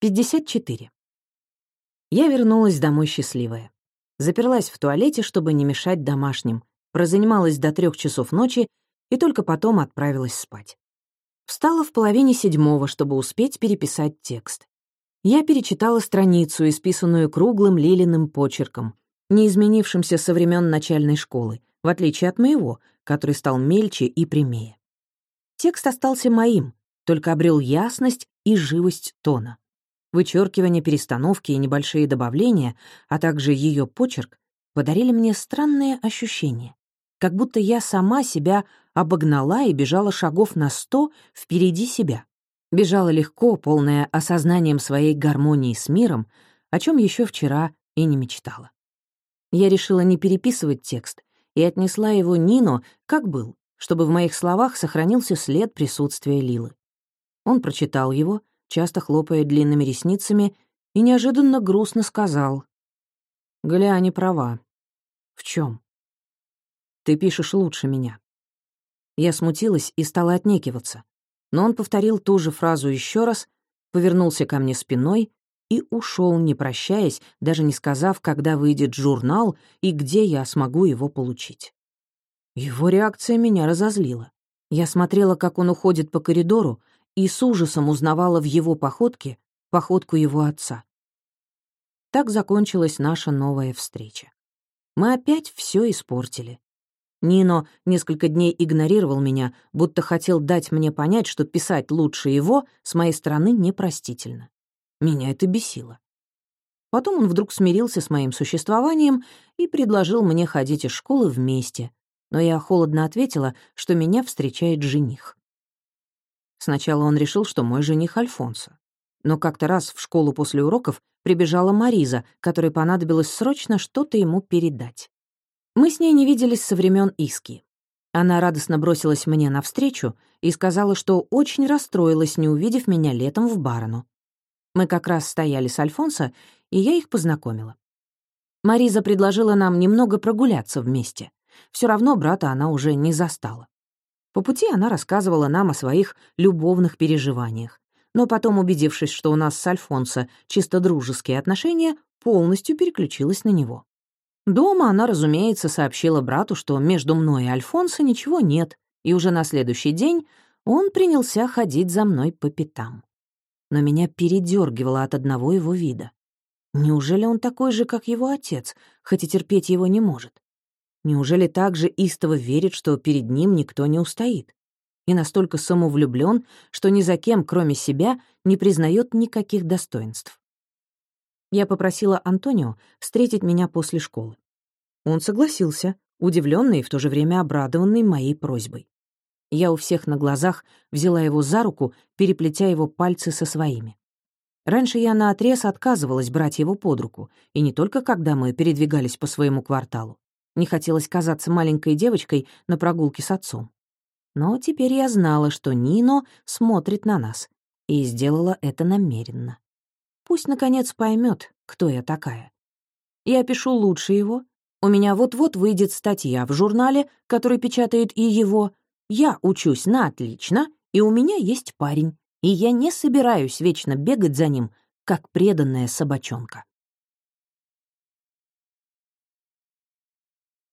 54. Я вернулась домой счастливая. Заперлась в туалете, чтобы не мешать домашним, прозанималась до трех часов ночи и только потом отправилась спать. Встала в половине седьмого, чтобы успеть переписать текст. Я перечитала страницу, исписанную круглым лилиным почерком, не изменившимся со времен начальной школы, в отличие от моего, который стал мельче и прямее. Текст остался моим, только обрел ясность и живость тона. Вычеркивание, перестановки и небольшие добавления, а также ее почерк подарили мне странное ощущение, как будто я сама себя обогнала и бежала шагов на сто впереди себя. Бежала легко, полная осознанием своей гармонии с миром, о чем еще вчера и не мечтала. Я решила не переписывать текст и отнесла его Нино, как был, чтобы в моих словах сохранился след присутствия Лилы. Он прочитал его, часто хлопая длинными ресницами, и неожиданно грустно сказал. «Галя не права. В чем? Ты пишешь лучше меня». Я смутилась и стала отнекиваться, но он повторил ту же фразу еще раз, повернулся ко мне спиной и ушел, не прощаясь, даже не сказав, когда выйдет журнал и где я смогу его получить. Его реакция меня разозлила. Я смотрела, как он уходит по коридору, и с ужасом узнавала в его походке походку его отца. Так закончилась наша новая встреча. Мы опять все испортили. Нино несколько дней игнорировал меня, будто хотел дать мне понять, что писать лучше его с моей стороны непростительно. Меня это бесило. Потом он вдруг смирился с моим существованием и предложил мне ходить из школы вместе, но я холодно ответила, что меня встречает жених. Сначала он решил, что мой жених Альфонсо. Но как-то раз в школу после уроков прибежала Мариза, которой понадобилось срочно что-то ему передать. Мы с ней не виделись со времен Иски. Она радостно бросилась мне навстречу и сказала, что очень расстроилась, не увидев меня летом в Барону. Мы как раз стояли с Альфонсо, и я их познакомила. Мариза предложила нам немного прогуляться вместе. Все равно брата она уже не застала. По пути она рассказывала нам о своих любовных переживаниях, но потом, убедившись, что у нас с Альфонсо чисто дружеские отношения, полностью переключилась на него. Дома она, разумеется, сообщила брату, что между мной и Альфонсо ничего нет, и уже на следующий день он принялся ходить за мной по пятам. Но меня передергивало от одного его вида. Неужели он такой же, как его отец, хоть и терпеть его не может? Неужели так же истово верит, что перед ним никто не устоит? И настолько самовлюблен, что ни за кем, кроме себя, не признает никаких достоинств. Я попросила Антонио встретить меня после школы. Он согласился, удивленный и в то же время обрадованный моей просьбой. Я у всех на глазах взяла его за руку, переплетя его пальцы со своими. Раньше я наотрез отказывалась брать его под руку, и не только когда мы передвигались по своему кварталу. Не хотелось казаться маленькой девочкой на прогулке с отцом. Но теперь я знала, что Нино смотрит на нас, и сделала это намеренно. Пусть, наконец, поймет, кто я такая. Я пишу лучше его. У меня вот-вот выйдет статья в журнале, который печатает и его. Я учусь на отлично, и у меня есть парень, и я не собираюсь вечно бегать за ним, как преданная собачонка.